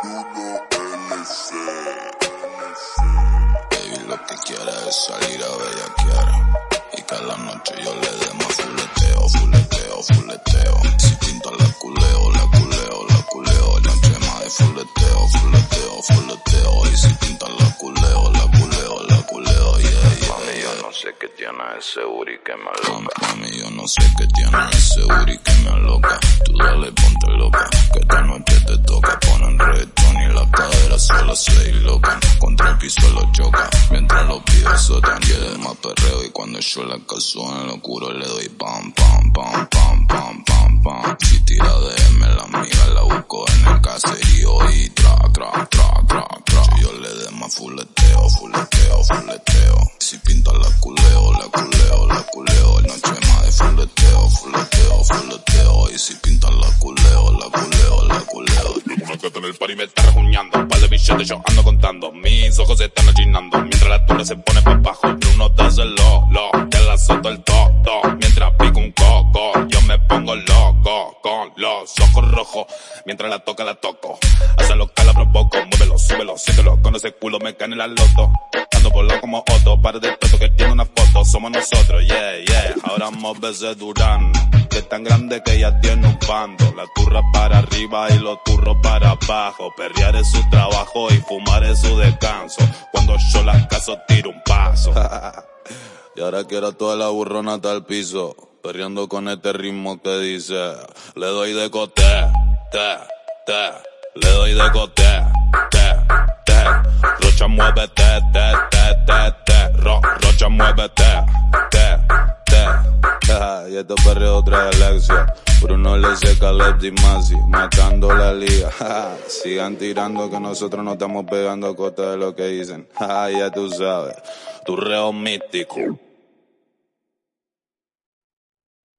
Baby, lo que quiere es salir a bellaquear y que a la noche yo le dé más fuleteo, fuleteo, fuleteo. Si pinta la culeo, la culeo, la culeo. La crema de fuleteo, fuleteo, fuleteo. Y si pinta la culeo, la culeo, la culeo. Yeah, yeah, Mami, yo no sé qué tiene ese uri que me aloca. Mami, yo no sé qué tiene ese uri que me aloca. Tú dale, ponte loca, que esta noche te toca. Lo. Mientras los pibes sotan, y más perreo. Y cuando yo la caso en locura le doy pam, pam, pam, pam, pam, pam, pam. Si tira de M, la amiga la busco en el caserío y tra, tra, tra, tra, tra. Si yo le dé más fuleteo, fuleteo, fuleteo. Si pinta la culeo, la culeo, la culeo. Noche más de fuleteo, fuleteo, fuleteo. Y si pinta la culeo, la culeo, la culeo. Que en el party me está rejuñando. Un par de billetes yo ando contando. Mis ojos se están achinando. Mientras la tura se pone pa' abajo. Bruno hace lo, lo. Te la soto el to, to. Mientras pico un coco. Yo me pongo loco. Con los ojos rojos. Mientras la toca, la toco. Hace lo que la provoco. Muévelo, súbelo, siéntelo. Con ese culo me cae en la loto. Ando por como Otto. Par de toto que tiene una foto. Somos nosotros, yeah, yeah. Ahora ese Durán. Que es tan grande que ya tiene un bando. La turra para arriba y los turros para abajo. Perrear es su trabajo y fumar es su descanso. Cuando yo la caso tiro un paso. y ahora quiero toda la burrona hasta el piso. Perreando con este ritmo que dice, le doy de cote, te, te, le doy de cote, te, te, rocha muévete, te, te, te, esto perreo trae Alexia. Bruno le seca Caleb Masi, matando la liga. Sigan tirando que nosotros no estamos pegando a costa de lo que dicen. ya tú sabes, tu reo místico.